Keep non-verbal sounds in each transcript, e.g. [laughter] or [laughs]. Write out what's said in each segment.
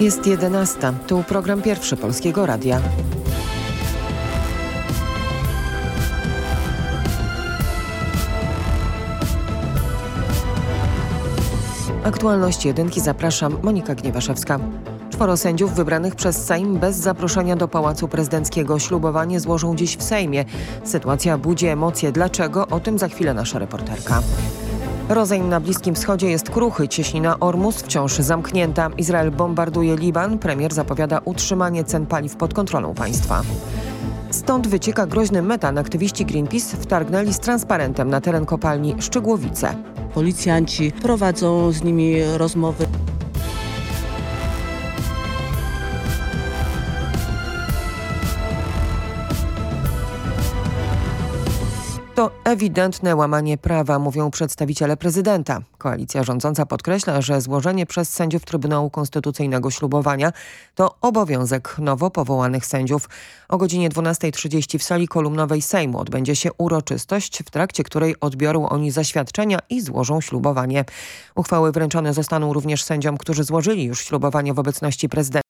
Jest 11. Tu program pierwszy Polskiego Radia. Aktualności jedynki zapraszam Monika Gniewaszewska. Czworo sędziów wybranych przez Sejm bez zaproszenia do Pałacu Prezydenckiego ślubowanie złożą dziś w Sejmie. Sytuacja budzi emocje. Dlaczego? O tym za chwilę nasza reporterka. Rozejm na Bliskim Wschodzie jest kruchy, cieśnina Ormus wciąż zamknięta. Izrael bombarduje Liban, premier zapowiada utrzymanie cen paliw pod kontrolą państwa. Stąd wycieka groźny metan. Aktywiści Greenpeace wtargnęli z transparentem na teren kopalni Szczygłowice. Policjanci prowadzą z nimi rozmowy. Ewidentne łamanie prawa, mówią przedstawiciele prezydenta. Koalicja rządząca podkreśla, że złożenie przez sędziów Trybunału Konstytucyjnego ślubowania to obowiązek nowo powołanych sędziów. O godzinie 12.30 w sali kolumnowej Sejmu odbędzie się uroczystość, w trakcie której odbiorą oni zaświadczenia i złożą ślubowanie. Uchwały wręczone zostaną również sędziom, którzy złożyli już ślubowanie w obecności prezydenta.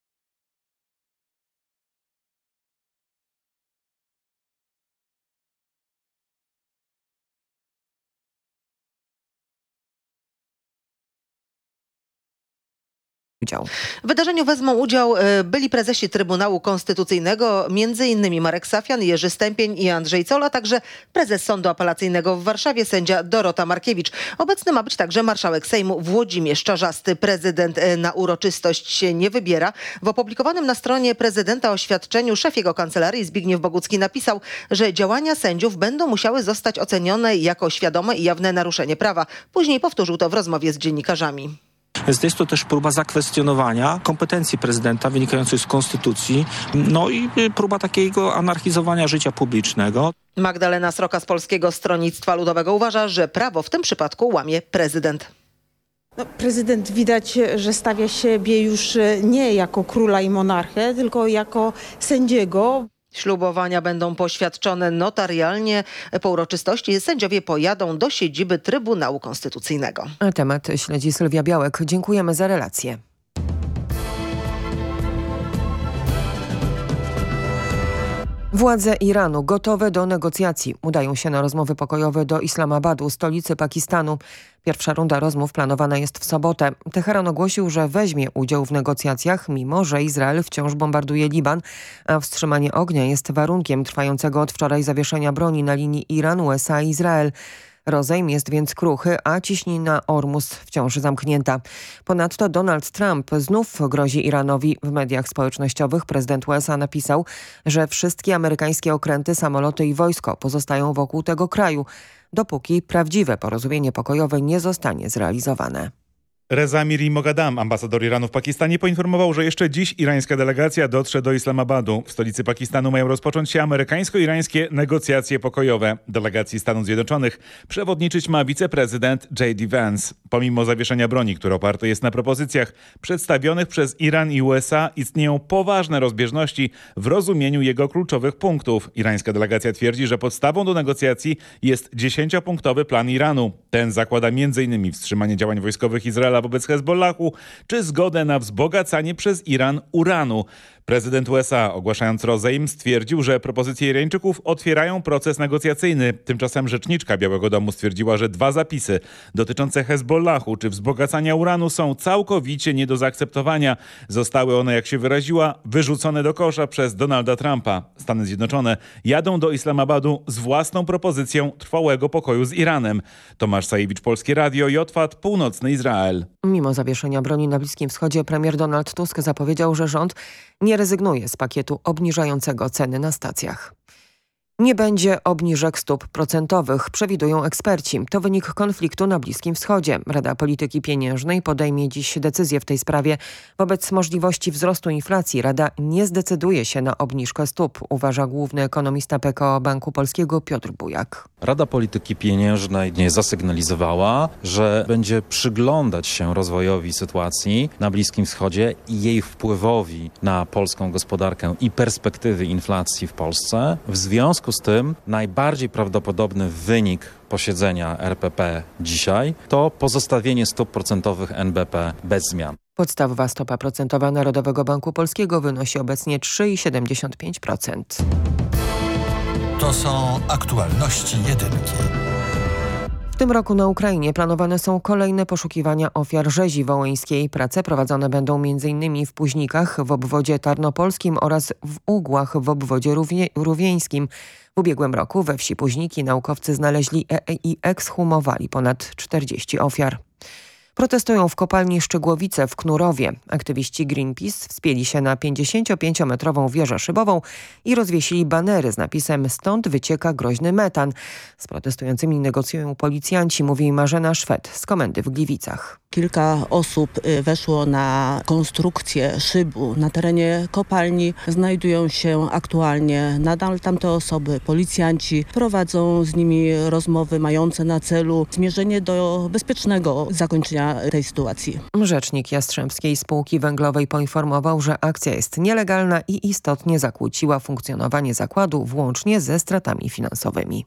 Udział. W wydarzeniu wezmą udział e, byli prezesi Trybunału Konstytucyjnego, m.in. Marek Safian, Jerzy Stępień i Andrzej Cola, a także prezes Sądu Apelacyjnego w Warszawie, sędzia Dorota Markiewicz. Obecny ma być także marszałek Sejmu Włodzimierz Czarzasty. Prezydent e, na uroczystość się nie wybiera. W opublikowanym na stronie prezydenta oświadczeniu szef jego kancelarii Zbigniew Bogucki napisał, że działania sędziów będą musiały zostać ocenione jako świadome i jawne naruszenie prawa. Później powtórzył to w rozmowie z dziennikarzami. Więc jest to też próba zakwestionowania kompetencji prezydenta wynikającej z konstytucji, no i y, próba takiego anarchizowania życia publicznego. Magdalena Sroka z Polskiego Stronnictwa Ludowego uważa, że prawo w tym przypadku łamie prezydent. No, prezydent widać, że stawia siebie już nie jako króla i monarchę, tylko jako sędziego. Ślubowania będą poświadczone notarialnie. Po uroczystości sędziowie pojadą do siedziby Trybunału Konstytucyjnego. Temat śledzi Sylwia Białek. Dziękujemy za relację. Władze Iranu gotowe do negocjacji. Udają się na rozmowy pokojowe do Islamabadu, stolicy Pakistanu. Pierwsza runda rozmów planowana jest w sobotę. Teheran ogłosił, że weźmie udział w negocjacjach, mimo że Izrael wciąż bombarduje Liban, a wstrzymanie ognia jest warunkiem trwającego od wczoraj zawieszenia broni na linii Iran-USA-Izrael. Rozejm jest więc kruchy, a ciśnina Ormus wciąż zamknięta. Ponadto Donald Trump znów grozi Iranowi. W mediach społecznościowych prezydent USA napisał, że wszystkie amerykańskie okręty, samoloty i wojsko pozostają wokół tego kraju, dopóki prawdziwe porozumienie pokojowe nie zostanie zrealizowane. Reza Miri Mogadam, ambasador Iranu w Pakistanie, poinformował, że jeszcze dziś irańska delegacja dotrze do Islamabadu. W stolicy Pakistanu mają rozpocząć się amerykańsko-irańskie negocjacje pokojowe. Delegacji Stanów Zjednoczonych przewodniczyć ma wiceprezydent J.D. Vance. Pomimo zawieszenia broni, które oparte jest na propozycjach przedstawionych przez Iran i USA, istnieją poważne rozbieżności w rozumieniu jego kluczowych punktów. Irańska delegacja twierdzi, że podstawą do negocjacji jest dziesięciopunktowy plan Iranu. Ten zakłada m.in. wstrzymanie działań wojskowych Izraela wobec Hezbollahu, czy zgodę na wzbogacanie przez Iran uranu. Prezydent USA, ogłaszając rozejm, stwierdził, że propozycje Irańczyków otwierają proces negocjacyjny. Tymczasem rzeczniczka Białego Domu stwierdziła, że dwa zapisy dotyczące Hezbollahu czy wzbogacania uranu są całkowicie nie do zaakceptowania. Zostały one, jak się wyraziła, wyrzucone do kosza przez Donalda Trumpa. Stany Zjednoczone jadą do Islamabadu z własną propozycją trwałego pokoju z Iranem. Tomasz Sajewicz, Polskie Radio, Jotwat, Północny Izrael. Mimo zawieszenia broni na Bliskim Wschodzie premier Donald Tusk zapowiedział, że rząd nie rezygnuje z pakietu obniżającego ceny na stacjach. Nie będzie obniżek stóp procentowych, przewidują eksperci. To wynik konfliktu na Bliskim Wschodzie. Rada Polityki Pieniężnej podejmie dziś decyzję w tej sprawie. Wobec możliwości wzrostu inflacji Rada nie zdecyduje się na obniżkę stóp, uważa główny ekonomista PKO Banku Polskiego Piotr Bujak. Rada Polityki Pieniężnej nie zasygnalizowała, że będzie przyglądać się rozwojowi sytuacji na Bliskim Wschodzie i jej wpływowi na polską gospodarkę i perspektywy inflacji w Polsce. W związku związku z tym najbardziej prawdopodobny wynik posiedzenia RPP dzisiaj to pozostawienie stóp procentowych NBP bez zmian. Podstawowa stopa procentowa Narodowego Banku Polskiego wynosi obecnie 3,75%. To są aktualności jedynki. W tym roku na Ukrainie planowane są kolejne poszukiwania ofiar rzezi wołyńskiej. Prace prowadzone będą m.in. w Późnikach w obwodzie tarnopolskim oraz w Ugłach w obwodzie rówie, rówieńskim. W ubiegłym roku we wsi Późniki naukowcy znaleźli e i ekshumowali ponad 40 ofiar. Protestują w kopalni Szczygłowice w Knurowie. Aktywiści Greenpeace wspięli się na 55-metrową wieżę szybową i rozwiesili banery z napisem Stąd wycieka groźny metan. Z protestującymi negocjują policjanci, mówi Marzena Szwed z komendy w Gliwicach. Kilka osób y, weszło na konstrukcję szybu na terenie kopalni. Znajdują się aktualnie nadal tamte osoby. Policjanci prowadzą z nimi rozmowy mające na celu zmierzenie do bezpiecznego zakończenia tej sytuacji. Rzecznik Jastrzębskiej Spółki Węglowej poinformował, że akcja jest nielegalna i istotnie zakłóciła funkcjonowanie zakładu włącznie ze stratami finansowymi.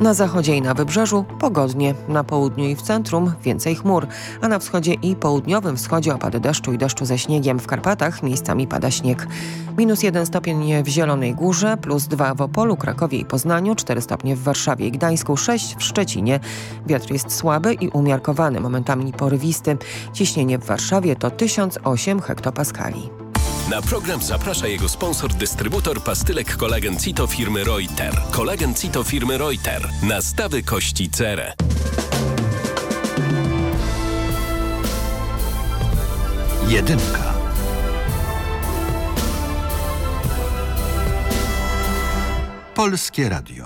Na zachodzie i na wybrzeżu pogodnie, na południu i w centrum więcej chmur, a na wschodzie i południowym wschodzie opady deszczu i deszczu ze śniegiem. W Karpatach miejscami pada śnieg. Minus 1 stopień w Zielonej Górze, plus 2 w Opolu, Krakowie i Poznaniu, 4 stopnie w Warszawie i Gdańsku, 6 w Szczecinie. Wiatr jest słaby i umiarkowany, momentami porywisty. Ciśnienie w Warszawie to 1008 hektopaskali. Na program zaprasza jego sponsor, dystrybutor pastylek kolagen Cito firmy Reuter. Kolagen Cito firmy Reuter. Nastawy kości cerę. Jedynka. Polskie Radio.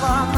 far.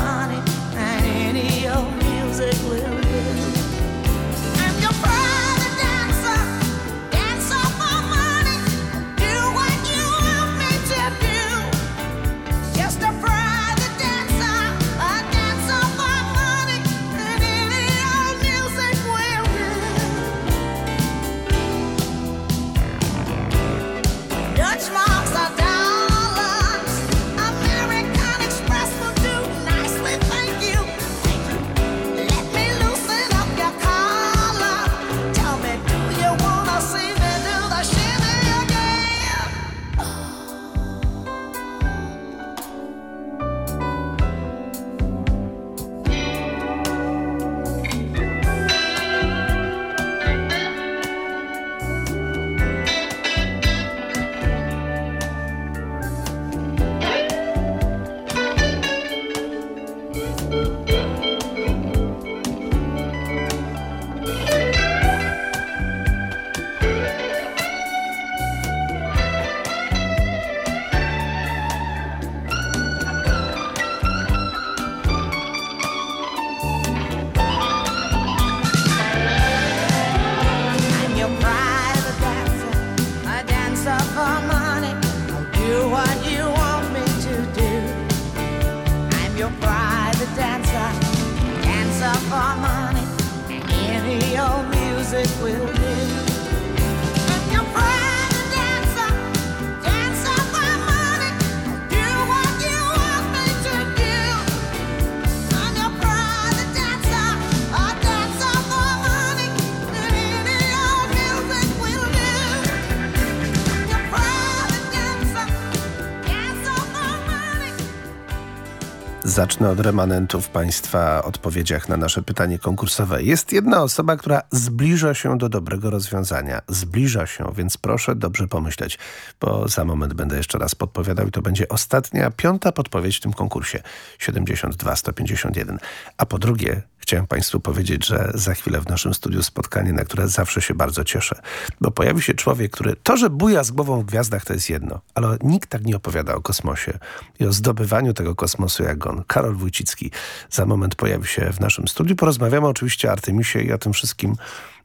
Zacznę od remanentów Państwa odpowiedziach na nasze pytanie konkursowe. Jest jedna osoba, która zbliża się do dobrego rozwiązania. Zbliża się, więc proszę dobrze pomyśleć, bo za moment będę jeszcze raz podpowiadał i to będzie ostatnia, piąta podpowiedź w tym konkursie. 72 151. A po drugie, chciałem Państwu powiedzieć, że za chwilę w naszym studiu spotkanie, na które zawsze się bardzo cieszę. Bo pojawi się człowiek, który to, że buja z głową w gwiazdach, to jest jedno. Ale nikt tak nie opowiada o kosmosie i o zdobywaniu tego kosmosu jak on. Karol Wójcicki za moment pojawi się w naszym studiu. Porozmawiamy oczywiście o Artemisie i o tym wszystkim,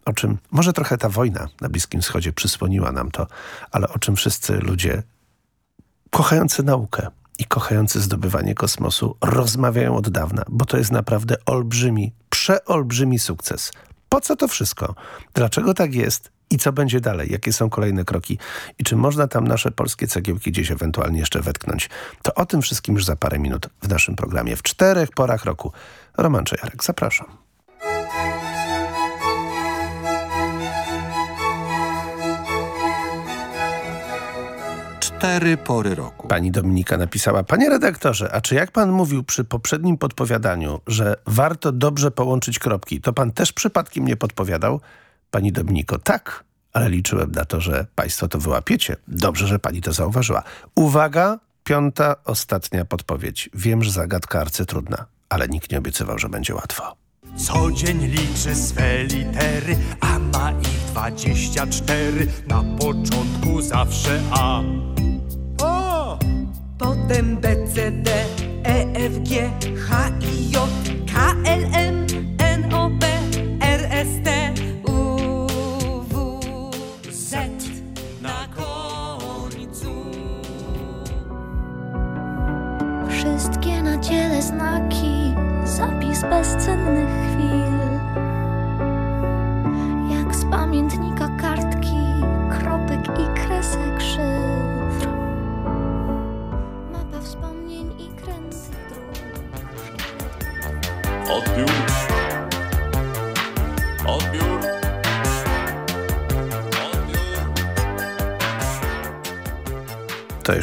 o czym może trochę ta wojna na Bliskim Wschodzie przysłoniła nam to, ale o czym wszyscy ludzie kochający naukę i kochający zdobywanie kosmosu rozmawiają od dawna, bo to jest naprawdę olbrzymi, przeolbrzymi sukces. Po co to wszystko? Dlaczego tak jest? I co będzie dalej? Jakie są kolejne kroki? I czy można tam nasze polskie cegiełki gdzieś ewentualnie jeszcze wetknąć? To o tym wszystkim już za parę minut w naszym programie. W czterech porach roku. Roman Czajarek, zapraszam. Cztery pory roku. Pani Dominika napisała, panie redaktorze, a czy jak pan mówił przy poprzednim podpowiadaniu, że warto dobrze połączyć kropki, to pan też przypadkiem nie podpowiadał? Pani Dominiko, tak, ale liczyłem na to, że państwo to wyłapiecie. Dobrze, że pani to zauważyła. Uwaga, piąta, ostatnia podpowiedź. Wiem, że zagadka arcytrudna, ale nikt nie obiecywał, że będzie łatwo. Co dzień liczy swe litery, a ma ich dwadzieścia cztery. Na początku zawsze A. Potem B, C, D, E, F, G, H, I, J, K, L, M, N, O, P, R, S, T, U, W, Z. Na końcu. Wszystkie na ciele znaki, zapis bezcennych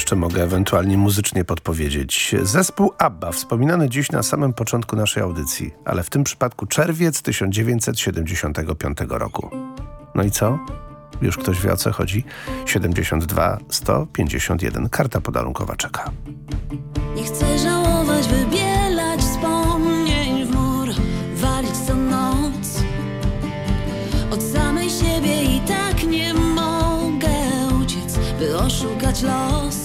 jeszcze mogę ewentualnie muzycznie podpowiedzieć. Zespół ABBA, wspominany dziś na samym początku naszej audycji, ale w tym przypadku czerwiec 1975 roku. No i co? Już ktoś wie o co chodzi? 72 151. Karta podarunkowa czeka. Nie chcę żałować, wybielać wspomnień w mur, walić co noc. Od samej siebie i tak nie mogę uciec, by oszukać los.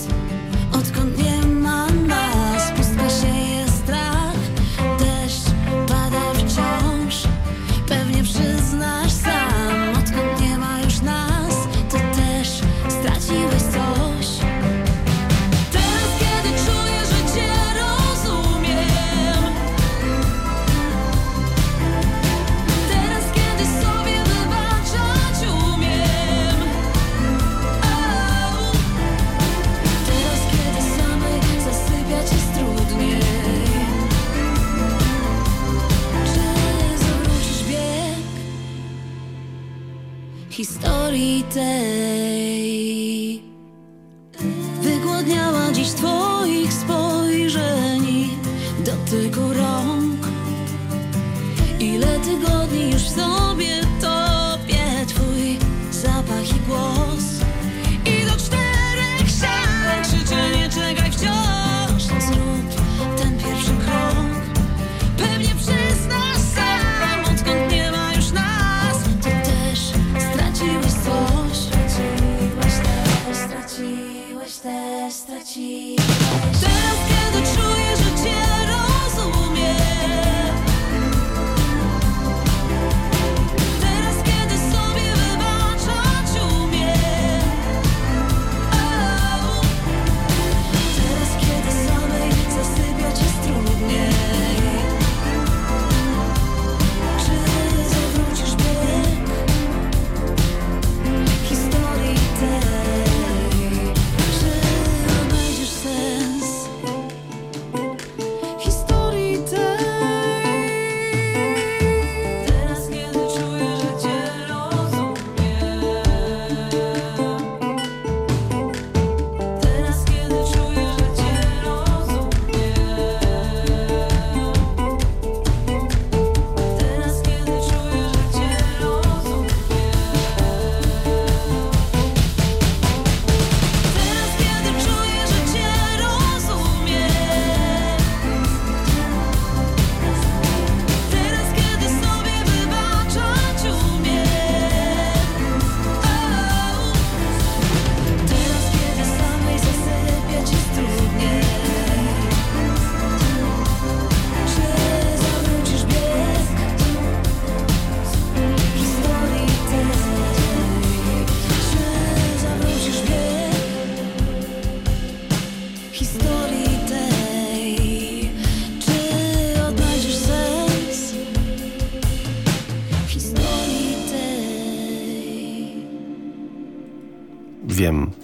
Dotyku rąk. Ile tygodni już w sobie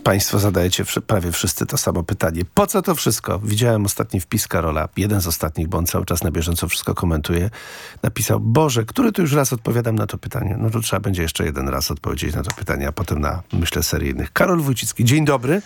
państwo zadajecie prawie wszyscy to samo pytanie. Po co to wszystko? Widziałem ostatni wpis Karola, jeden z ostatnich, bo on cały czas na bieżąco wszystko komentuje. Napisał, Boże, który tu już raz odpowiadam na to pytanie? No to trzeba będzie jeszcze jeden raz odpowiedzieć na to pytanie, a potem na, myślę, seryjnych. Karol Wójcicki, dzień dobry.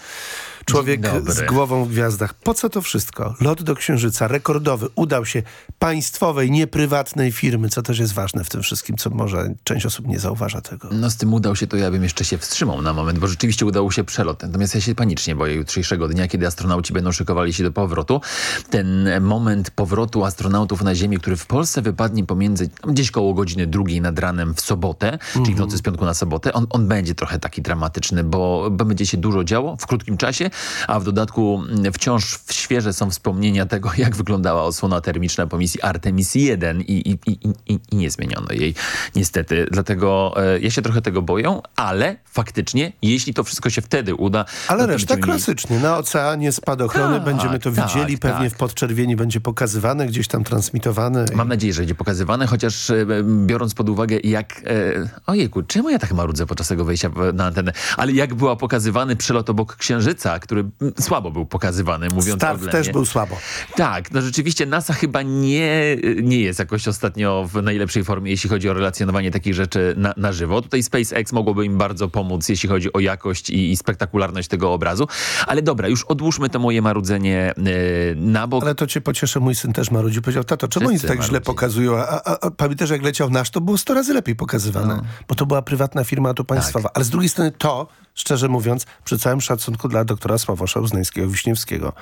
Człowiek z głową w gwiazdach. Po co to wszystko? Lot do Księżyca, rekordowy, udał się państwowej, nie prywatnej firmy, co też jest ważne w tym wszystkim, co może część osób nie zauważa tego. No z tym udał się, to ja bym jeszcze się wstrzymał na moment, bo rzeczywiście udało się przelot. Natomiast ja się panicznie boję jutrzejszego dnia, kiedy astronauci będą szykowali się do powrotu. Ten moment powrotu astronautów na Ziemię, który w Polsce wypadnie pomiędzy gdzieś koło godziny drugiej nad ranem w sobotę, czyli w nocy z piątku na sobotę, on, on będzie trochę taki dramatyczny, bo będzie się dużo działo w krótkim czasie, a w dodatku mm, wciąż świeże są wspomnienia tego, jak wyglądała osłona termiczna po misji Artemis 1 i, i, i, i, nie zmieniono jej niestety. Dlatego e, ja się trochę tego boję, ale faktycznie, jeśli to wszystko się wtedy uda... Ale reszta mieli- klasycznie. Na oceanie spadochrony Tak, będziemy to tak, widzieli. Pewnie tak. w podczerwieni będzie pokazywane, gdzieś tam transmitowane. Mam nadzieję, że będzie pokazywane, chociaż e, biorąc pod uwagę jak... E, ojejku, czemu ja tak marudzę podczas tego wejścia na antenę? Ale jak była pokazywany przelot obok Księżyca, który słabo był pokazywany, mówiąc Start oględnie. też był słabo. Tak, no rzeczywiście NASA chyba nie, nie jest jakoś ostatnio w najlepszej formie, jeśli chodzi o relacjonowanie takich rzeczy na, na żywo. Tutaj SpaceX mogłoby im bardzo pomóc, jeśli chodzi o jakość i, i spektakularność tego obrazu. Ale dobra, już odłóżmy to moje marudzenie e, na bok. Ale to cię pocieszę, mój syn też marudził. Powiedział, tato, czemu oni Wszyscy tak źle marudzili. pokazują? A, a, a pamiętasz, jak leciał nasz, to było 100 razy lepiej pokazywane. No. Bo to była prywatna firma, a to państwowa. Ale z drugiej strony to, szczerze mówiąc, przy całym szacunku dla doktora Sławosza Uznańskiego-Wiśniewskiego,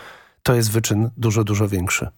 to jest wyczyn dużo, dużo większy.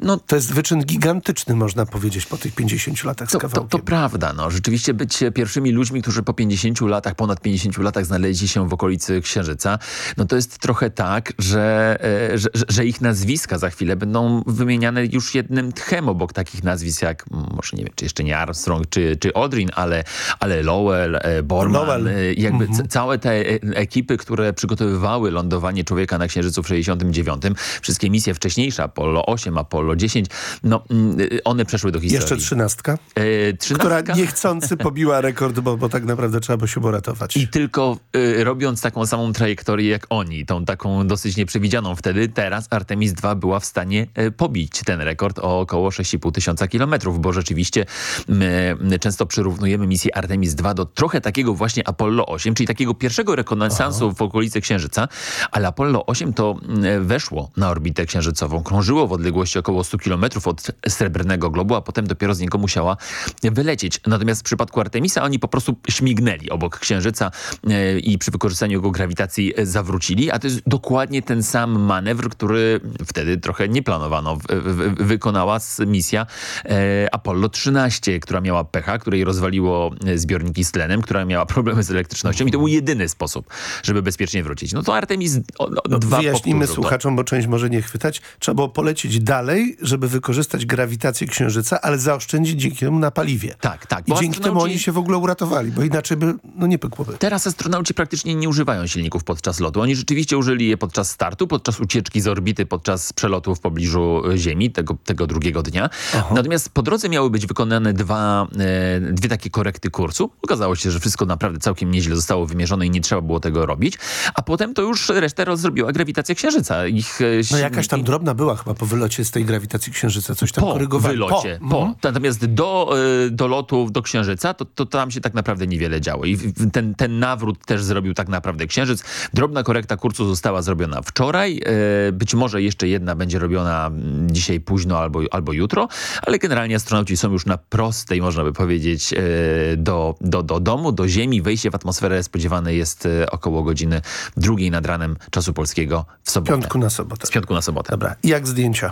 No, to jest wyczyn gigantyczny, można powiedzieć, po tych 50 latach z To, to, to prawda, no. Rzeczywiście być pierwszymi ludźmi, którzy po 50 latach, ponad 50 latach znaleźli się w okolicy Księżyca, no to jest trochę tak, że, e, że, że- że ich nazwiska za chwilę będą wymieniane już jednym tchem obok takich nazwisk jak, może nie wiem, czy jeszcze nie Armstrong, czy, czy Aldrin, ale, ale Lowell, e, Borman, Lowell. e, jakby Mhm. całe te ekipy, które przygotowywały lądowanie człowieka na Księżycu w 69, wszystkie misje wcześniejsze, Apollo 8, Apollo 10, no mm, one przeszły do historii. Jeszcze trzynastka, E, trzynastka? która niechcący pobiła rekord, bo, bo tak naprawdę trzeba było się uratować. I tylko y, robiąc taką samą trajektorię jak oni, tą taką dosyć nieprzewidzianą wtedy, teraz Artemis II była w stanie y, pobić ten rekord o około 6,5 tysiąca kilometrów, bo rzeczywiście my, często przyrównujemy misję Artemis II do trochę takiego właśnie Apollo 8, czyli takiego pierwszego rekonesansu w okolicy Księżyca, ale Apollo 8 to weszło na orbitę księżycową, krążyło w odległości około 100 kilometrów od Srebrnego Globu, a potem dopiero z niego musiała wylecieć. Natomiast w przypadku Artemisa oni po prostu śmignęli obok Księżyca e, i przy wykorzystaniu jego grawitacji e, zawrócili, a to jest dokładnie ten sam manewr, który wtedy trochę nie planowano. W, w, wykonała misja e, Apollo 13, która miała pecha, której rozwaliło zbiorniki z tlenem, która miała problemy z elektrycznością i to był jedyny sposób, żeby bezpiecznie wrócić. No to Artemis o, o, No, dwa wyjaśnijmy słuchaczom, bo część może nie chwytać. Trzeba było polecieć dalej, żeby wykorzystać grawitację Księżyca, ale zaoszczędzić dzięki temu na paliwie. Tak, tak. I dzięki temu astronauci- oni się w ogóle uratowali, bo inaczej by no nie pykłoby. Teraz astronauci praktycznie nie używają silników podczas lotu. Oni rzeczywiście użyli je podczas startu, podczas ucieczki z orbity, podczas przelotu w pobliżu e, Ziemi tego, tego drugiego dnia. Natomiast po drodze miały być wykonane dwa, e, dwie takie korekty kursu. Okazało się, że wszystko naprawdę całkiem nieźle zostało wymierzone i nie trzeba było tego robić. A potem to już resztę rozrobiła grawitacja Księżyca. Ich, e, No jakaś tam drobna była chyba po wylocie z tej grawitacji Księżyca, coś tam po korygowali. wylocie, po. Mhm. Natomiast do, y, do lotu do Księżyca, to, to tam się tak naprawdę niewiele działo. I ten, ten nawrót też zrobił tak naprawdę Księżyc. Drobna korekta kursu została zrobiona wczoraj. y, Być może jeszcze jedna będzie robiona mm, dzisiaj późno albo, albo jutro, ale generalnie astronauci są już na prostej, można by powiedzieć, y, do, do, do domu, do Ziemi. Wejście w atmosferę spodziewane jest y, około godziny drugiej nad ranem czasu polskiego w sobotę. Piątku na sobotę. Z piątku na sobotę. Dobra. Jak zdjęcia?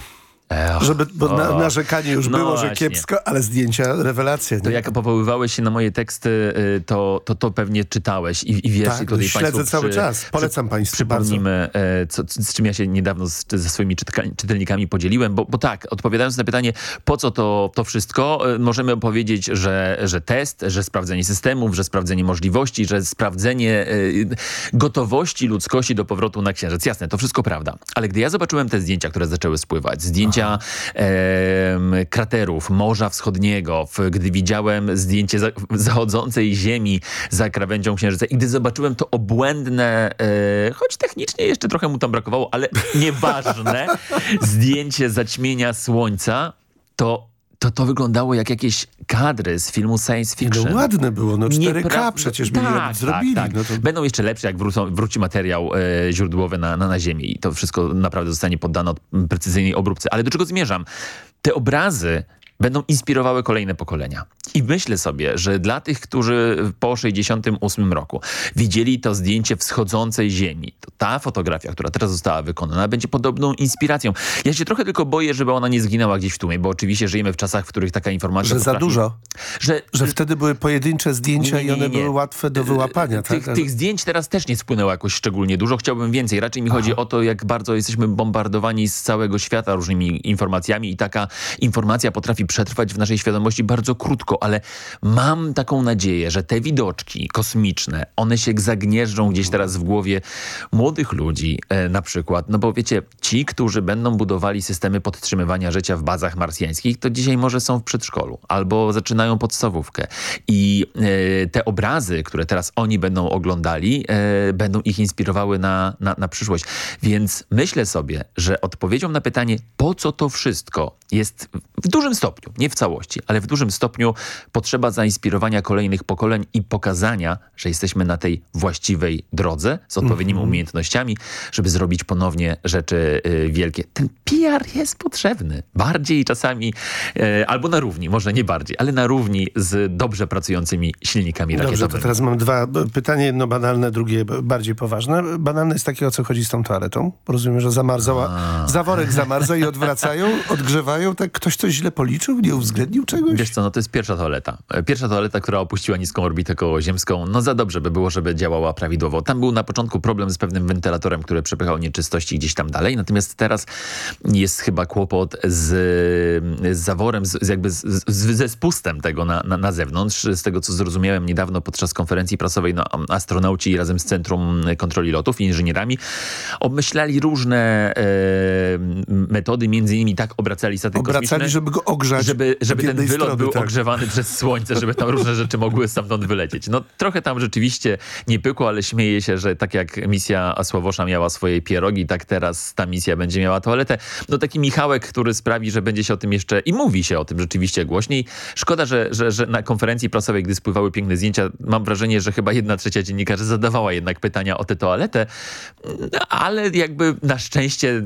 Ech, Żeby, bo na, o. narzekanie już No było, że właśnie. kiepsko, ale zdjęcia rewelacja. To nie? jak powoływałeś się na moje teksty, y, to to, to pewnie czytałeś i, i wiesz, Tak, i tutaj śledzę państwu cały przy- czas. Polecam państwu Przypomnijmy, e, co, z czym ja się niedawno z, ze swoimi czytka, czytelnikami podzieliłem, bo, bo tak, odpowiadając na pytanie, po co to, to wszystko, e, możemy powiedzieć, że, że test, że sprawdzenie systemów, że sprawdzenie możliwości, że sprawdzenie e, gotowości ludzkości do powrotu na Księżyc. Jasne, to wszystko prawda. Ale gdy ja zobaczyłem te zdjęcia, które zaczęły spływać, zdjęcia zdjęcia em, kraterów Morza Wschodniego, w, gdy widziałem zdjęcie za, zachodzącej ziemi za krawędzią Księżyca i gdy zobaczyłem to obłędne, e, choć technicznie jeszcze trochę mu tam brakowało, ale nieważne, [laughs] zdjęcie zaćmienia Słońca, to to to wyglądało jak jakieś kadry z filmu science fiction. No ładne było, no 4K Nieprawda- przecież mieli tak, robić, zrobili. Tak, tak. No to... Będą jeszcze lepsze, jak wrócą, wróci materiał e, źródłowy na, na, na ziemię i to wszystko naprawdę zostanie poddane od precyzyjnej obróbce. Ale do czego zmierzam? Te obrazy będą inspirowały kolejne pokolenia. I myślę sobie, że dla tych, którzy po 68 roku widzieli to zdjęcie wschodzącej ziemi, to ta fotografia, która teraz została wykonana, będzie podobną inspiracją. Ja się trochę tylko boję, żeby ona nie zginęła gdzieś w tłumie, bo oczywiście żyjemy w czasach, w których taka informacja Że za potrafi- dużo. Że, Że wtedy były pojedyncze zdjęcia Nie, nie, i one nie, nie. były łatwe do wyłapania. Tych, tak? tych zdjęć teraz też nie spłynęło jakoś szczególnie dużo. Chciałbym więcej. Raczej mi chodzi o to, jak bardzo jesteśmy bombardowani z całego świata różnymi informacjami i taka informacja potrafi przetrwać w naszej świadomości bardzo krótko, ale mam taką nadzieję, że te widoczki kosmiczne, one się zagnieżdżą gdzieś teraz w głowie młodych ludzi e, na przykład. No bo wiecie, ci, którzy będą budowali systemy podtrzymywania życia w bazach marsjańskich, to dzisiaj może są w przedszkolu albo zaczynają podstawówkę. I e, te obrazy, które teraz oni będą oglądali, e, będą ich inspirowały na, na, na przyszłość. Więc myślę sobie, że odpowiedzią na pytanie, po co to wszystko, jest w dużym stopniu, nie w całości, ale w dużym stopniu potrzeba zainspirowania kolejnych pokoleń i pokazania, że jesteśmy na tej właściwej drodze z odpowiednimi umiejętnościami, żeby zrobić ponownie rzeczy y, wielkie. Ten PR jest potrzebny. Bardziej czasami, e, albo na równi, może nie bardziej, ale na równi z dobrze pracującymi silnikami Dobrze, rakietowymi. to teraz mam dwa pytania, jedno banalne, drugie bardziej poważne. Banalne jest takie, o co chodzi z tą toaletą. Rozumiem, że zamarzała, zaworek zamarza i odwracają, [laughs] odgrzewają. Tak ktoś coś źle policzył, nie uwzględnił czegoś? Wiesz co, no to jest pierwsza toaleta. E, Pierwsza toaleta, która opuściła niską orbitę kołoziemską. No za dobrze by było, żeby działała prawidłowo. Tam był na początku problem z pewnym wentylatorem, który przepychał nieczystości gdzieś tam dalej. Natomiast teraz jest chyba kłopot z, z zaworem, z, z jakby z, z, ze spustem tego na, na, na zewnątrz. Z tego, co zrozumiałem niedawno podczas konferencji prasowej, no, astronauci razem z Centrum Kontroli Lotów i inżynierami obmyślali różne e, metody, między innymi tak obracali statek Obracali, kosmiczny, żeby go ogrzać żeby, żeby od ten wylot strony, był tak. ogrzewany przez słońce, żeby tam różne rzeczy mogły stamtąd wylecieć. No trochę tam rzeczywiście nie pykło, ale śmieję się, że tak jak misja Sławosza miała swoje pierogi, tak teraz ta misja będzie miała toaletę. No taki Michałek, który sprawi, że będzie się o tym jeszcze i mówi się o tym rzeczywiście głośniej. Szkoda, że, że, że na konferencji prasowej, gdy spływały piękne zdjęcia, mam wrażenie, że chyba jedna trzecia dziennikarzy zadawała jednak pytania o tę toaletę, No, ale jakby na szczęście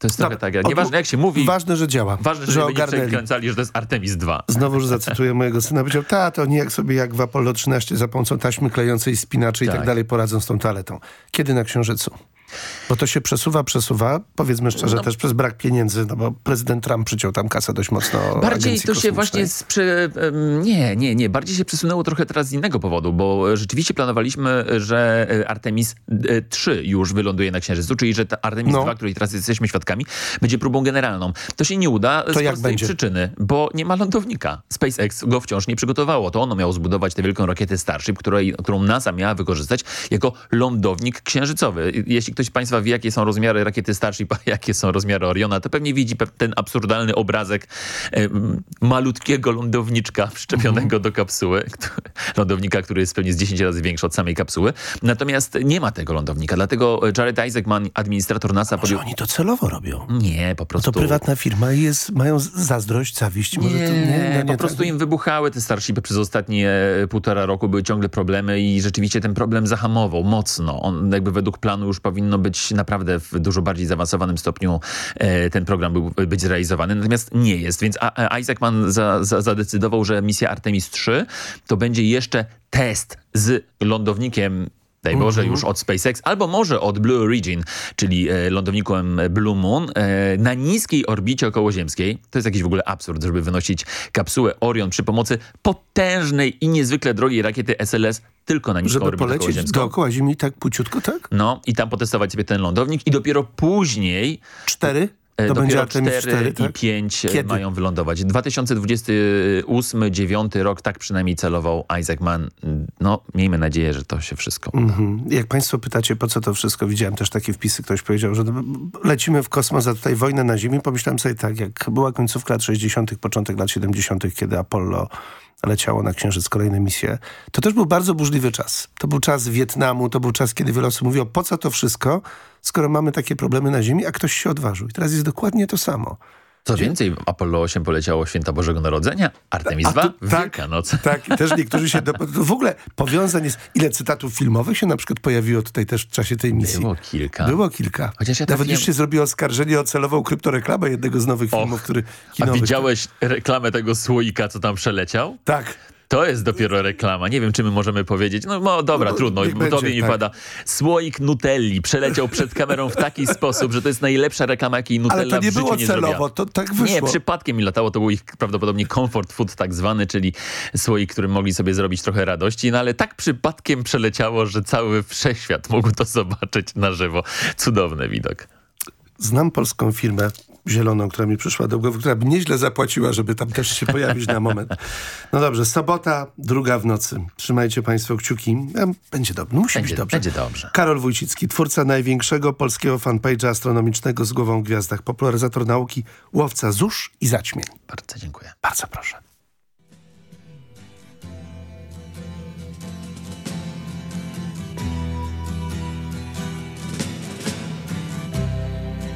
to jest trochę tak, jak- nieważne jak się mówi, Ważne, że działa. ważne, że żeby nie przekręcali, że to jest Artemis 2. Znowuż [laughs] zacytuję mojego syna. Powiedział, tato, nie jak sobie jak w Apollo 13 za pomocą taśmy klejącej spinaczy i tak Tak. dalej poradzą z tą toaletą. Kiedy na Księżycu? Bo to się przesuwa, przesuwa, powiedzmy szczerze, też przez brak pieniędzy, no bo prezydent Trump przyciął tam kasę dość mocno Bardziej to się właśnie Nie, nie, nie. Bardziej się przesunęło trochę teraz z innego powodu, bo e, rzeczywiście planowaliśmy, że e, Artemis e, 3 już wyląduje na Księżycu, czyli że ta Artemis No. 2, której teraz jesteśmy świadkami, będzie próbą generalną. To się nie uda To z jak prostej będzie? przyczyny, bo nie ma lądownika. SpaceX go wciąż nie przygotowało. To ono miało zbudować tę wielką rakietę Starship, której, którą NASA miała wykorzystać jako lądownik księżycowy. Jeśli ktoś z Państwa wie, jakie są rozmiary rakiety Starship, a [laughs] jakie są rozmiary Oriona, to pewnie widzi ten absurdalny obrazek em, malutkiego lądowniczka przyczepionego do kapsuły. który- Lądownika, który jest pewnie z 10 razy większy od samej kapsuły. Natomiast nie ma tego lądownika, dlatego Jared Isaacman, administrator NASA, Może oni to celowo robią? Nie, po No prostu... to prywatna firma i jest, mają zazdrość, zawiść. Może Nie, to, nie, no po prostu tak. im wybuchały te Starshipy przez ostatnie e, półtora roku, były ciągle problemy i rzeczywiście ten problem zahamował mocno. On jakby według planu już powinno być naprawdę w dużo bardziej zaawansowanym stopniu e, ten program był, być zrealizowany, natomiast nie jest. Więc a Isaacman za, za, zadecydował, że misja Artemis 3 to będzie jeszcze test z lądownikiem Daj Boże, Mhm. już od SpaceX, albo może od Blue Origin, czyli e, lądownikiem Blue Moon, e, na niskiej orbicie okołoziemskiej. To jest jakiś w ogóle absurd, żeby wynosić kapsułę Orion przy pomocy potężnej i niezwykle drogiej rakiety SLS tylko na niską Żeby polecieć dookoła Ziemi tak płciutko, tak? No i tam potestować sobie ten lądownik i dopiero później... Cztery? E, To będzie Dopiero Artemis 4 4, i tak? 5 e, Kiedy? mają wylądować. 2028-2029 rok, tak przynajmniej celował Isaac Mann. No, miejmy nadzieję, że to się wszystko uda. Mhm. Jak państwo pytacie, po co to wszystko, widziałem też takie wpisy, ktoś powiedział, że lecimy w kosmos, a tutaj wojnę na Ziemi. Pomyślałem sobie tak, jak była końcówka lat 60., początek lat 70., kiedy Apollo leciało na Księżyc kolejne misje, to też był bardzo burzliwy czas. To był czas Wietnamu, to był czas, kiedy wiele osób mówiło, po co to wszystko, skoro mamy takie problemy na Ziemi, a ktoś się odważył. I teraz jest dokładnie to samo. Co więcej, Apollo 8 poleciało święta Bożego Narodzenia, Artemis A 2 tu- w tak, Wielkanoc. Tak, i też niektórzy się... Do, w ogóle powiązań jest... Ile cytatów filmowych się na przykład pojawiło tutaj też w czasie tej misji? Było kilka. Było kilka. Chociaż ja Nawet trafiłem- już się zrobiło oskarżenie o celową kryptoreklamę jednego z nowych filmów, który A kinowych... widziałeś reklamę tego słoika, co tam przeleciał? Tak. To jest dopiero reklama. Nie wiem, czy my możemy powiedzieć. No, no dobra, No, trudno, niech będzie, tobie nie tak. pada. Słoik Nutelli przeleciał przed kamerą w taki [laughs] sposób, że to jest najlepsza reklama, jakiej Nutella Ale to nie w życiu było nie celowo, zrobiła. to tak wyszło. Nie, przypadkiem mi latało. To był ich prawdopodobnie comfort food tak zwany, czyli słoik, którym mogli sobie zrobić trochę radości. No ale tak przypadkiem przeleciało, że cały wszechświat mógł to zobaczyć na żywo. Cudowny widok. Znam polską firmę zieloną, która mi przyszła do głowy, która by nieźle zapłaciła, żeby tam też się pojawić na moment. No dobrze, sobota, druga w nocy. Trzymajcie państwo kciuki. E, Będzie dobrze, musi Będzie, być dobrze. będzie dobrze. Karol Wójcicki, twórca największego polskiego fanpage'a astronomicznego z głową w gwiazdach, popularyzator nauki, łowca zórz i zaćmień. Bardzo dziękuję. Bardzo proszę.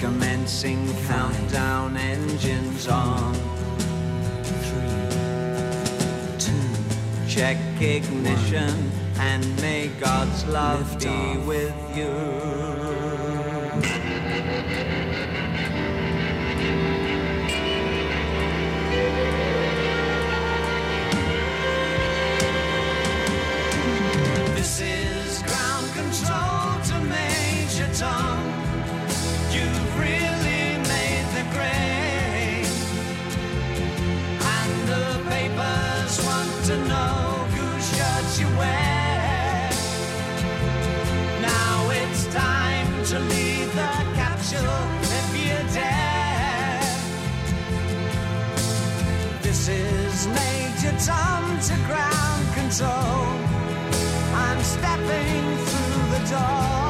commencing countdown engines on. Three, two, check ignition and may God's love be with you. This is ground control to Major Tom to ground control. I'm stepping through the door.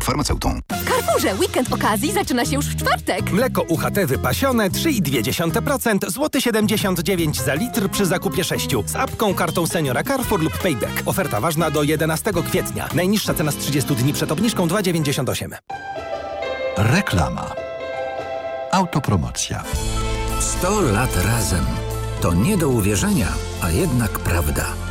lub farmaceutą. W Carrefourze weekend okazji zaczyna się już w czwartek. Mleko UHT wypasione 3,2%, złoty 79 za litr przy zakupie 6 z apką, kartą seniora Carrefour lub Payback. Oferta ważna do 11 kwietnia. Najniższa cena z 30 dni przed obniżką 2,98. Reklama. Autopromocja. 100 lat razem. To nie do uwierzenia, a jednak prawda.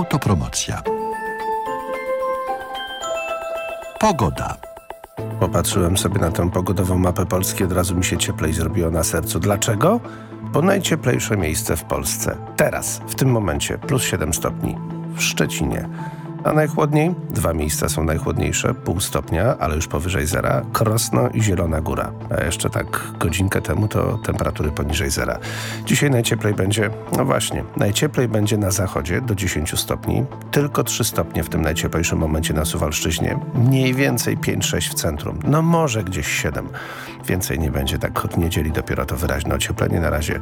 Autopromocja. Pogoda. Popatrzyłem sobie na tę pogodową mapę Polski, od razu mi się cieplej zrobiło na sercu. Dlaczego? Bo najcieplejsze miejsce w Polsce. Teraz, w tym momencie, plus 7 stopni. W Szczecinie. A najchłodniej? Dwa miejsca są najchłodniejsze, pół stopnia, ale już powyżej zera. Krosno i Zielona Góra. A jeszcze tak godzinkę temu to temperatury poniżej zera. Dzisiaj najcieplej będzie, no właśnie, najcieplej będzie na zachodzie do 10 stopni. Tylko 3 stopnie w tym najcieplejszym momencie na Suwalszczyźnie. Mniej więcej 5-6 w centrum. No może gdzieś 7. Więcej nie będzie. Tak od niedzieli dopiero to wyraźne ocieplenie. Na razie,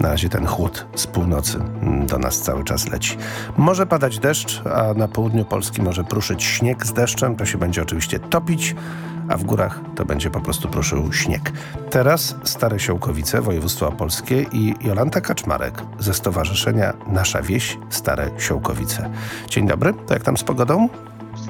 na razie ten chłód z północy mm, do nas cały czas leci. Może padać deszcz, a na południu Polski może pruszyć śnieg z deszczem. To się będzie oczywiście topić, a w górach to będzie po prostu pruszył śnieg. Teraz Stare Siołkowice, województwo opolskie i Jolanta Kaczmarek ze Stowarzyszenia Nasza Wieś Stare Siołkowice. Dzień dobry, to jak tam z pogodą?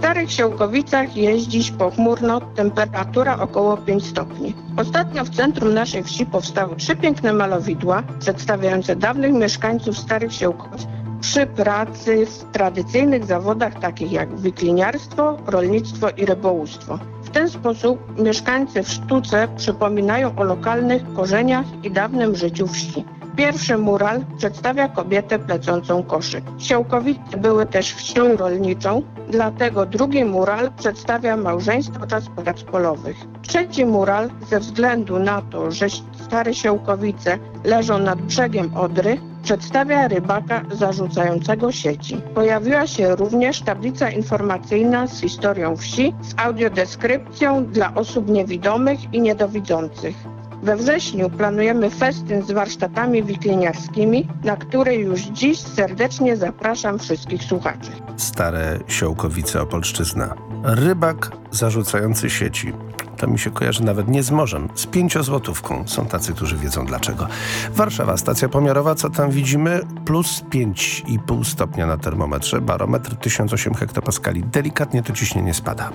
Starych Siołkowicach jest dziś pochmurno, temperatura około 5 stopni. Ostatnio w centrum naszej wsi powstały trzy piękne malowidła przedstawiające dawnych mieszkańców Starych Siołkowic przy pracy w tradycyjnych zawodach takich jak wykliniarstwo, rolnictwo i rybołówstwo. W ten sposób mieszkańcy w sztuce przypominają o lokalnych korzeniach i dawnym życiu wsi. Pierwszy mural przedstawia kobietę plecącą koszyk. Siołkowice były też wsią rolniczą, dlatego drugi mural przedstawia małżeństwo czas prac polowych. Trzeci mural, ze względu na to, że stare Siołkowice leżą nad brzegiem Odry, przedstawia rybaka zarzucającego sieci. Pojawiła się również tablica informacyjna z historią wsi, z audiodeskrypcją dla osób niewidomych i niedowidzących. We wrześniu planujemy festyn z warsztatami wikliniarskimi, na który już dziś serdecznie zapraszam wszystkich słuchaczy. Stare Siołkowice Opolszczyzna. Rybak zarzucający sieci. To mi się kojarzy nawet nie z morzem, z pięciozłotówką. Są tacy, którzy wiedzą dlaczego. Warszawa, stacja pomiarowa, co tam widzimy? Plus 5,5 stopnia na termometrze, barometr 1008 hektopaskali. Delikatnie to ciśnienie spada.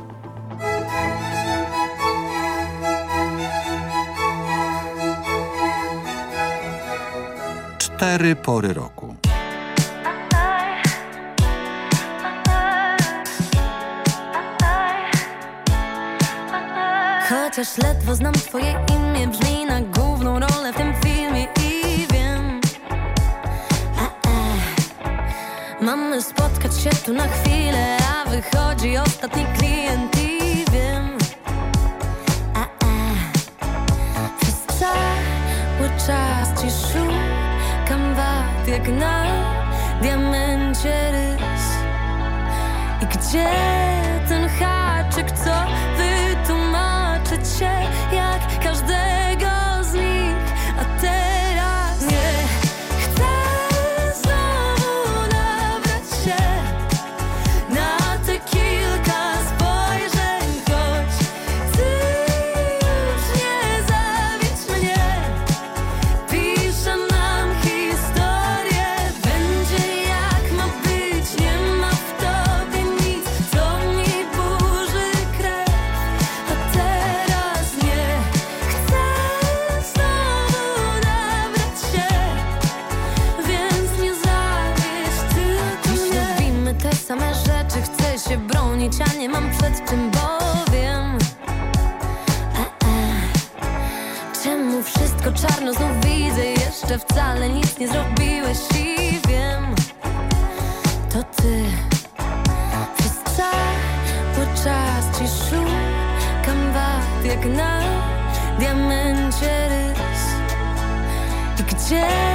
Cztery pory roku. Chociaż ledwo znam twoje imię Brzmi na główną rolę w tym filmie I wiem e, e. Mamy spotkać się tu na chwilę A wychodzi ostatni klient I wiem e, e. Przez cały czas ci Jak na diamencie rys. I gdzie nie zrobiłeś i wiem To ty. Przez cały czas ci szukam wad Jak na diamencie rys. I gdzie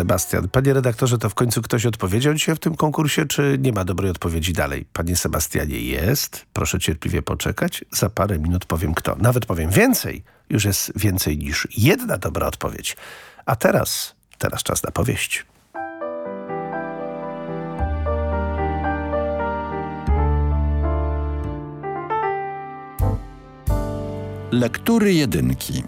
Sebastian. Panie redaktorze, to w końcu ktoś odpowiedział dzisiaj w tym konkursie, czy nie ma dobrej odpowiedzi dalej? Panie Sebastianie, jest. Proszę cierpliwie poczekać. Za parę minut powiem kto. Nawet powiem więcej. Już jest więcej niż jedna dobra odpowiedź. A teraz, teraz czas na powieść. Lektury jedynki.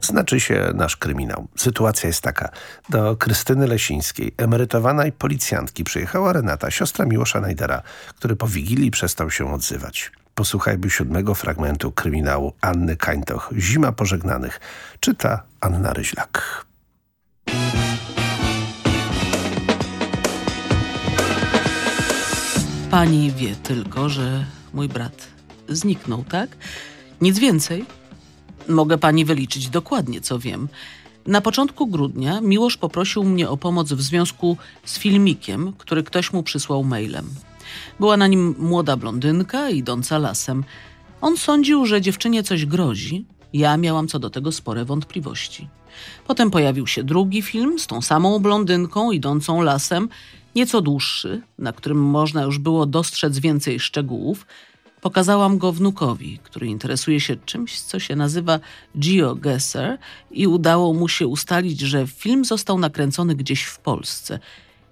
Znaczy się nasz kryminał. Sytuacja jest taka. Do Krystyny Lesińskiej, emerytowanej policjantki, przyjechała Renata, siostra Miłosza Najdera, który po Wigilii przestał się odzywać. Posłuchajmy siódmego fragmentu kryminału Anny Kańtoch. Zima pożegnanych. Czyta Anna Ryźlak. Pani wie tylko, że mój brat zniknął, tak? Nic więcej. Mogę pani wyliczyć dokładnie, co wiem. Na początku grudnia Miłosz poprosił mnie o pomoc w związku z filmikiem, który ktoś mu przysłał mailem. Była na nim młoda blondynka idąca lasem. On sądził, że dziewczynie coś grozi. Ja miałam co do tego spore wątpliwości. Potem pojawił się drugi film z tą samą blondynką idącą lasem, nieco dłuższy, na którym można już było dostrzec więcej szczegółów. Pokazałam go wnukowi, który interesuje się czymś, co się nazywa geogesser i udało mu się ustalić, że film został nakręcony gdzieś w Polsce.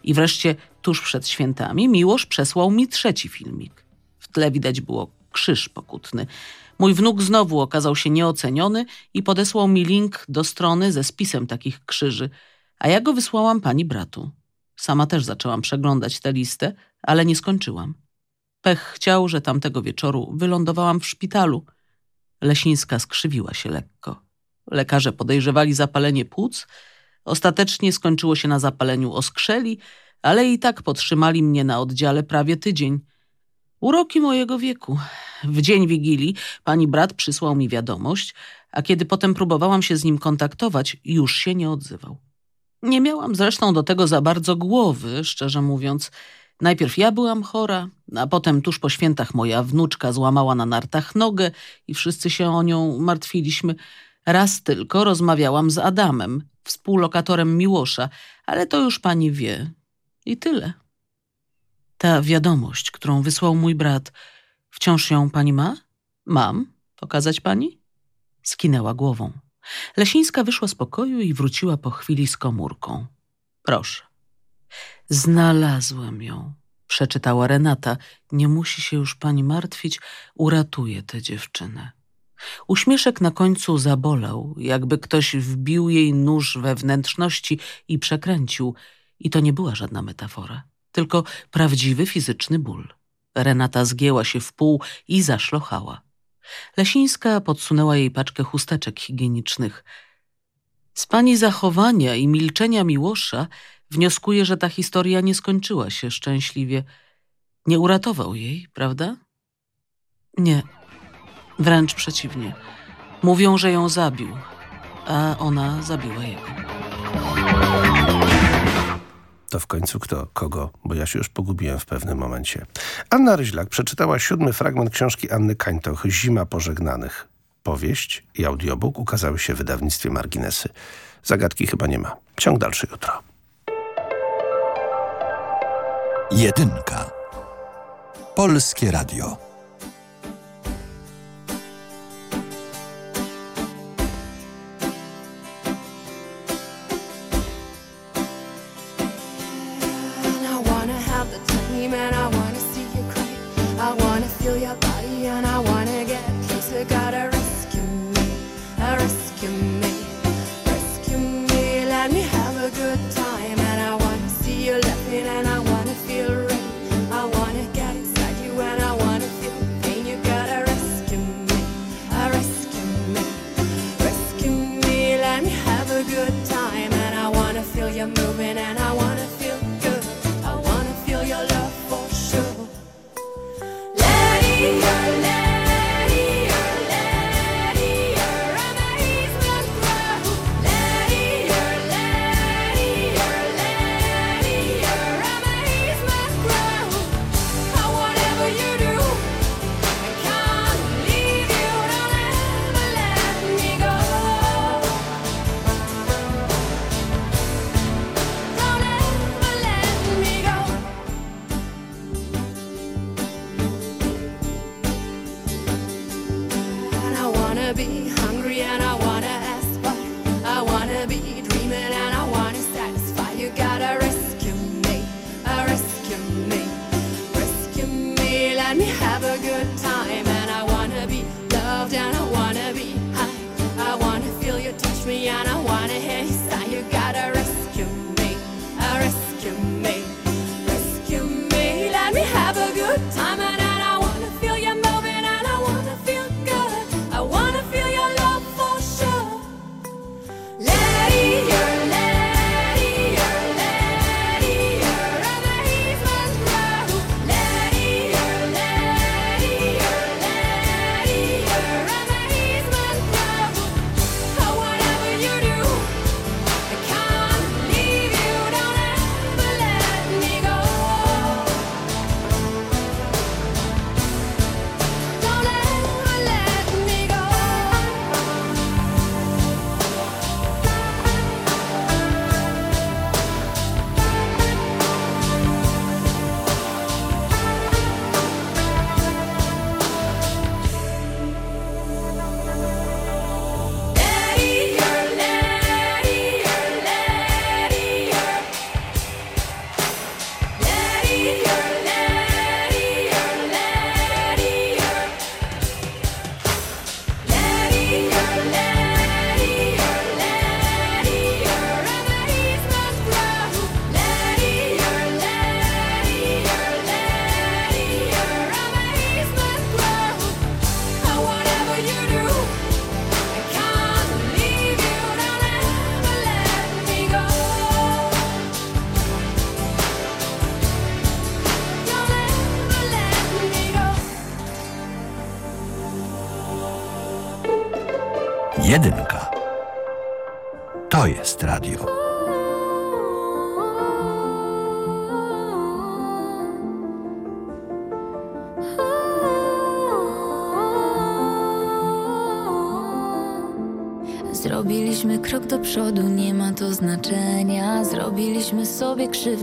I wreszcie tuż przed świętami Miłosz przesłał mi trzeci filmik. W tle widać było krzyż pokutny. Mój wnuk znowu okazał się nieoceniony i podesłał mi link do strony ze spisem takich krzyży, a ja go wysłałam pani bratu. Sama też zaczęłam przeglądać tę listę, ale nie skończyłam. Pech chciał, że tamtego wieczoru wylądowałam w szpitalu. Lesińska skrzywiła się lekko. Lekarze podejrzewali zapalenie płuc. Ostatecznie skończyło się na zapaleniu oskrzeli, ale i tak podtrzymali mnie na oddziale prawie tydzień. Uroki mojego wieku. W dzień Wigilii pani brat przysłał mi wiadomość, a kiedy potem próbowałam się z nim kontaktować, już się nie odzywał. Nie miałam zresztą do tego za bardzo głowy, szczerze mówiąc. Najpierw ja byłam chora, a potem tuż po świętach moja wnuczka złamała na nartach nogę i wszyscy się o nią martwiliśmy. Raz tylko rozmawiałam z Adamem, współlokatorem Miłosza, ale to już pani wie. I tyle. Ta wiadomość, którą wysłał mój brat, wciąż ją pani ma? Mam. Pokazać pani? Skinęła głową. Lesińska wyszła z pokoju i wróciła po chwili z komórką. Proszę. Znalazłem ją, przeczytała Renata. Nie musi się już pani martwić, uratuję tę dziewczynę. Uśmieszek na końcu zabolał, jakby ktoś wbił jej nóż we wnętrzności i przekręcił. I to nie była żadna metafora, tylko prawdziwy fizyczny ból. Renata zgięła się w pół i zaszlochała. Lesińska podsunęła jej paczkę chusteczek higienicznych. Z pani zachowania i milczenia Miłosza wnioskuję, że ta historia nie skończyła się szczęśliwie. Nie uratował jej, prawda? Nie. Wręcz przeciwnie. Mówią, że ją zabił, a ona zabiła jego. To w końcu kto? Kogo? Bo ja się już pogubiłem w pewnym momencie. Anna Ryźlak przeczytała siódmy fragment książki Anny Kańtoch Zima pożegnanych. Powieść i audiobook ukazały się w wydawnictwie Marginesy. Zagadki chyba nie ma. Ciąg dalszy jutro. Jedynka. Polskie Radio. And I wanna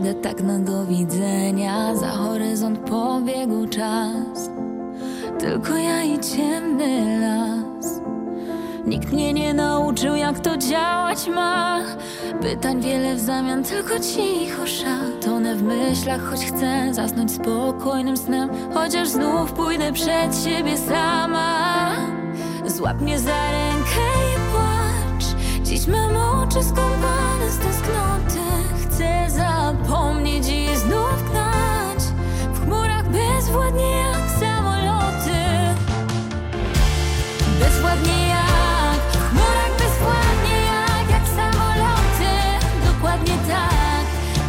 krzywdę, tak na do widzenia. Za horyzont pobiegł czas, tylko ja i ciemny las. Nikt mnie nie nauczył, jak to działać ma. Pytań wiele w zamian, tylko cicho szat. Tonę w myślach, choć chcę zasnąć spokojnym snem. Chociaż znów pójdę przed siebie sama. Złap mnie za rękę i płacz. Dziś mam oczy skąpane z tęsknoty. Zapomnieć i znów gnać. W chmurach bezwładnie jak samoloty. Bezwładnie jak w chmurach, bezwładnie jak, jak samoloty. Dokładnie tak,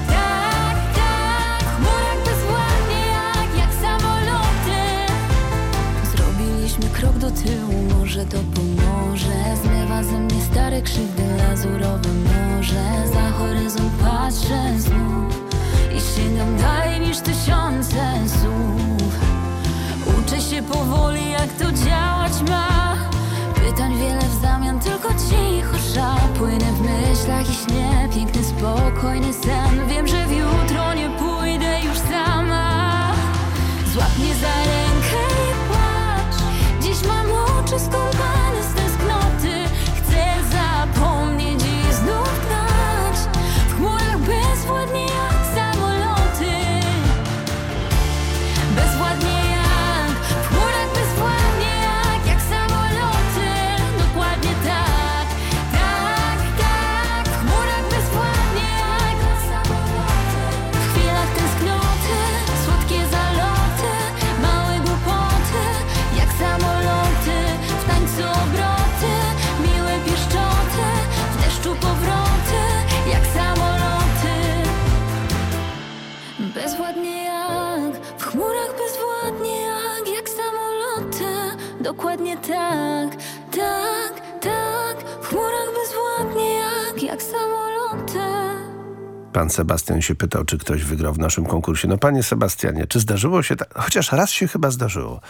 tak, tak. W chmurach bezwładnie jak, jak samoloty. Zrobiliśmy krok do tyłu, może to. Zmywa ze mnie stare krzywdy, lazurowe morze. Za horyzont patrzę znów i sięgam dalej niż tysiące słów. Uczę się powoli, jak to działać ma. Pytań wiele w zamian, tylko cicho szal. Płynę w myślach i śnie, piękny, spokojny sen. Wiem, że w jutro nie pójdę już sama. Złap mnie za Bezwładnie jak w chmurach, bezwładnie jak, jak samoloty. Dokładnie tak, tak, tak. W chmurach bezwładnie jak, jak samoloty. Pan Sebastian się pytał, czy ktoś wygrał w naszym konkursie. No panie Sebastianie, czy zdarzyło się tak? Chociaż raz się chyba zdarzyło,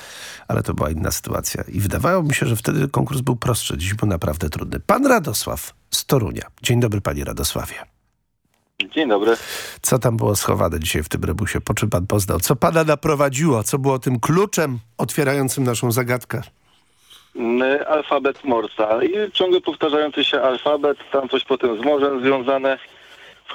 ale to była inna sytuacja. I wydawało mi się, że wtedy konkurs był prostszy. Dziś był naprawdę trudny. Pan Radosław z Torunia. Dzień dobry panie Radosławie. Dzień dobry. Co tam było schowane dzisiaj w tym rebusie? Po czym pan poznał? Co pana naprowadziło? Co było tym kluczem otwierającym naszą zagadkę? Mm, Alfabet Morsa i ciągle powtarzający się alfabet, tam coś potem z morzem związane,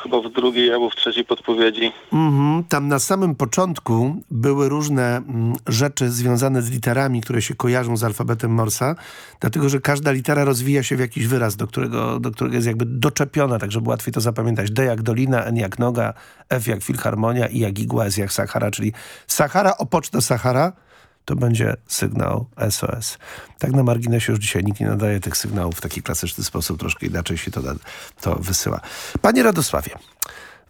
chyba w drugiej albo w trzeciej podpowiedzi. Mhm, tam na samym początku były różne mm, rzeczy związane z literami, które się kojarzą z alfabetem Morsa, dlatego że każda litera rozwija się w jakiś wyraz, do którego, do którego jest jakby doczepiona, tak żeby łatwiej to zapamiętać. D jak dolina, N jak noga, F jak filharmonia, I jak igła, S jak Sahara, czyli Sahara, opoczna Sahara, to będzie sygnał SOS. Tak na marginesie już dzisiaj nikt nie nadaje tych sygnałów w taki klasyczny sposób, troszkę inaczej się to, to wysyła. Panie Radosławie,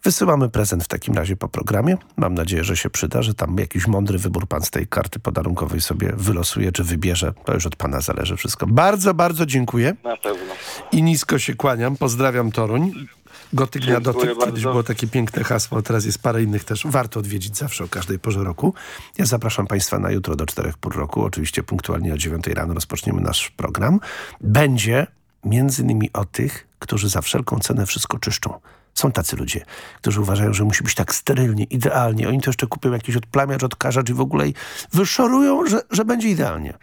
wysyłamy prezent w takim razie po programie. Mam nadzieję, że się przyda, że tam jakiś mądry wybór pan z tej karty podarunkowej sobie wylosuje, czy wybierze. To już od pana zależy wszystko. Bardzo, bardzo dziękuję. Na pewno. I nisko się kłaniam. Pozdrawiam Toruń. Gotyk na dotyk. Kiedyś bardzo. było takie piękne hasło, teraz jest parę innych też. Warto odwiedzić zawsze o każdej porze roku. Ja zapraszam Państwa na jutro do czterech pór roku. Oczywiście punktualnie o 9 rano rozpoczniemy nasz program. Będzie między innymi o tych, którzy za wszelką cenę wszystko czyszczą. Są tacy ludzie, którzy uważają, że musi być tak sterylnie, idealnie. Oni to jeszcze kupią jakiś odplamiacz, odkażacz i w ogóle i wyszorują, że, że będzie idealnie.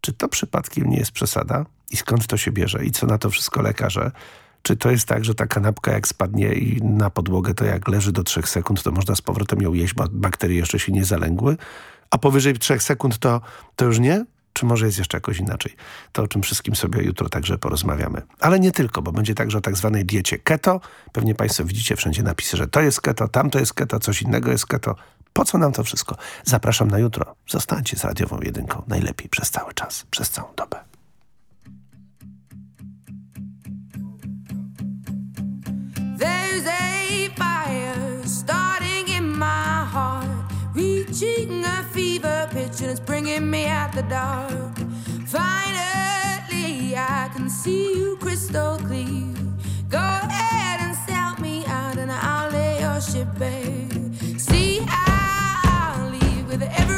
Czy to przypadkiem nie jest przesada? I skąd to się bierze? I co na to wszystko lekarze? Czy to jest tak, że ta kanapka jak spadnie i na podłogę, to jak leży do trzech sekund, to można z powrotem ją jeść, bo bakterie jeszcze się nie zalęgły? A powyżej trzech sekund to, to już nie? Czy może jest jeszcze jakoś inaczej? To o czym wszystkim sobie jutro także porozmawiamy. Ale nie tylko, bo będzie także o tak zwanej diecie keto. Pewnie Państwo widzicie wszędzie napisy, że to jest keto, tamto jest keto, coś innego jest keto. Po co nam to wszystko? Zapraszam na jutro. Zostańcie z radiową jedynką. Najlepiej przez cały czas, przez całą dobę. There's a fire starting in my heart, reaching a fever pitch, and it's bringing me out the dark. Finally, I can see you crystal clear. Go ahead and sell me out, and I'll lay your ship bare. See, I'll leave with every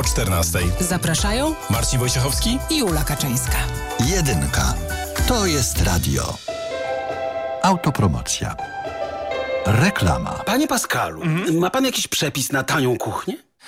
14. Zapraszają Marcin Wojciechowski i Ula Kaczyńska. Jedynka. To jest radio. Autopromocja. Reklama. Panie Pascalu, ma pan jakiś przepis na tanią kuchnię?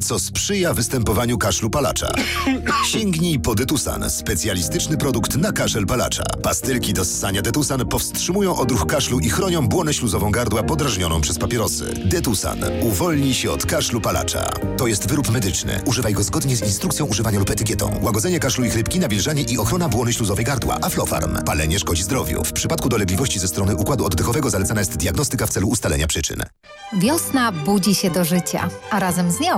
co sprzyja występowaniu kaszlu palacza. Sięgnij po Detusan, specjalistyczny produkt na kaszel palacza. Pastylki do ssania Detusan powstrzymują odruch kaszlu i chronią błonę śluzową gardła podrażnioną przez papierosy. Detusan. Uwolnij się od kaszlu palacza. To jest wyrób medyczny. Używaj go zgodnie z instrukcją używania lub etykietą. Łagodzenie kaszlu i chrypki, nawilżanie i ochrona błony śluzowej gardła. Aflofarm. Palenie szkodzi zdrowiu. W przypadku dolegliwości ze strony układu oddechowego zalecana jest diagnostyka w celu ustalenia przyczyn. Wiosna budzi się do życia, a razem z nią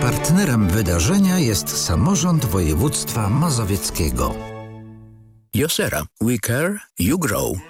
Partnerem wydarzenia jest samorząd województwa mazowieckiego. Josera. We care, you grow.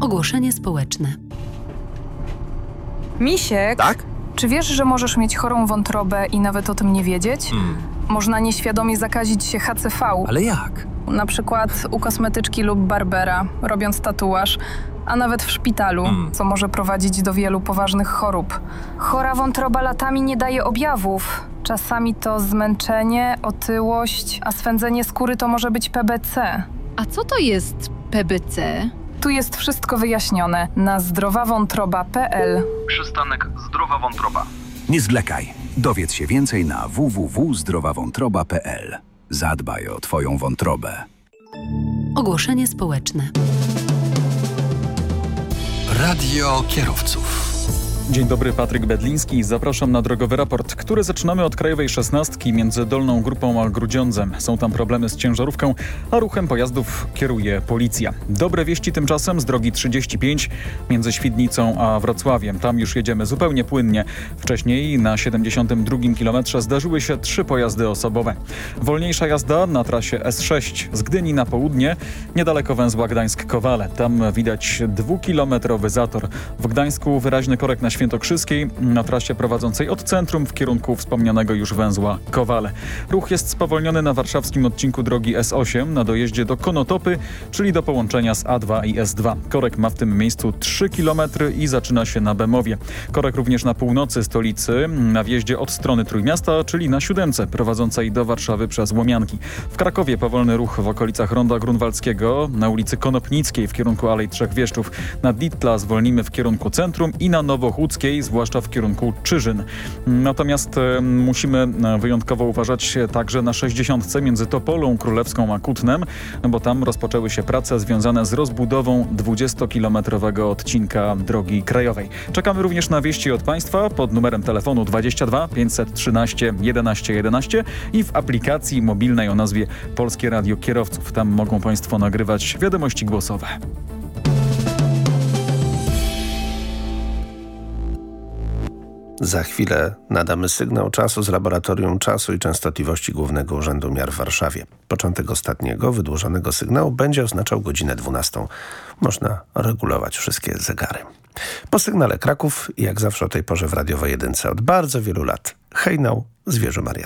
Ogłoszenie społeczne. Misiek? Tak? Czy wiesz, że możesz mieć chorą wątrobę i nawet o tym nie wiedzieć? Hmm. Można nieświadomie zakazić się HCV. Ale jak? Na przykład u kosmetyczki lub barbera, robiąc tatuaż, a nawet w szpitalu, Hmm. co może prowadzić do wielu poważnych chorób. Chora wątroba latami nie daje objawów. Czasami to zmęczenie, otyłość, a swędzenie skóry to może być PBC. A co to jest PBC? Tu jest wszystko wyjaśnione na zdrowawątroba.pl. Przystanek Zdrowa Wątroba. Nie zwlekaj. Dowiedz się więcej na www.zdrowawątroba.pl. Zadbaj o Twoją wątrobę. Ogłoszenie społeczne. Radio kierowców. Dzień dobry, Patryk Bedliński. Zapraszam na drogowy raport, który zaczynamy od Krajowej Szesnastki między Dolną Grupą a Grudziądzem. Są tam problemy z ciężarówką, a ruchem pojazdów kieruje policja. Dobre wieści tymczasem z drogi 35 między Świdnicą a Wrocławiem. Tam już jedziemy zupełnie płynnie. Wcześniej na 72 kilometrze zdarzyły się trzy pojazdy osobowe. Wolniejsza jazda na trasie S6 z Gdyni na południe, niedaleko węzła Gdańsk-Kowale. Tam widać dwukilometrowy zator. W Gdańsku wyraźny korek na Świętokrzyskiej na trasie prowadzącej od centrum w kierunku wspomnianego już węzła Kowale. Ruch jest spowolniony na warszawskim odcinku drogi S8 na dojeździe do Konotopy, czyli do połączenia z A2 i S2. Korek ma w tym miejscu 3 km i zaczyna się na Bemowie. Korek również na północy stolicy, na wjeździe od strony Trójmiasta, czyli na siódemce prowadzącej do Warszawy przez Łomianki. W Krakowie powolny ruch w okolicach Ronda Grunwaldzkiego, na ulicy Konopnickiej w kierunku Alei Trzech Wieszczów. Na Ditla zwolnimy w kierunku centrum i na Nowochódzkiej, zwłaszcza w kierunku Czyżyn. Natomiast e, musimy e, wyjątkowo uważać także na 60 między Topolą Królewską a Kutnem, bo tam rozpoczęły się prace związane z rozbudową 20-kilometrowego odcinka drogi krajowej. Czekamy również na wieści od Państwa pod numerem telefonu 22 513 11 11 i w aplikacji mobilnej o nazwie Polskie Radio Kierowców. Tam mogą Państwo nagrywać wiadomości głosowe. Za chwilę nadamy sygnał czasu z Laboratorium Czasu i Częstotliwości Głównego Urzędu Miar w Warszawie. Początek ostatniego, wydłużonego sygnału będzie oznaczał godzinę 12. Można regulować wszystkie zegary. Po sygnale Kraków, jak zawsze o tej porze w radiowej jedynce od bardzo wielu lat. Hejnał, Zwierzę Maria.